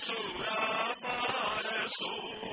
Sura Mara Sura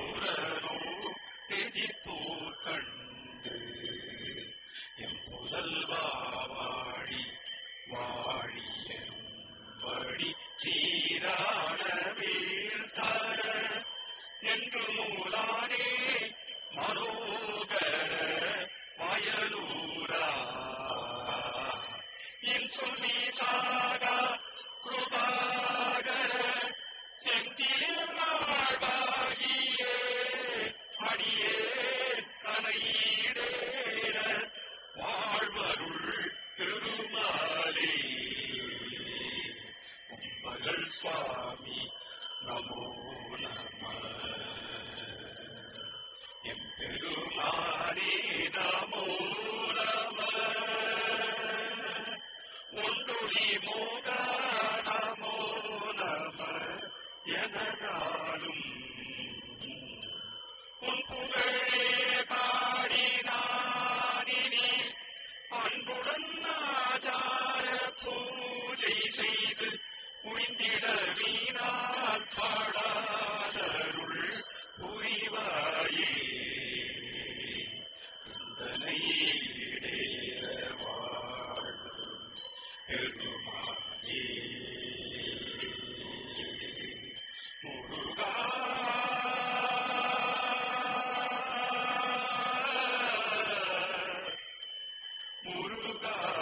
God.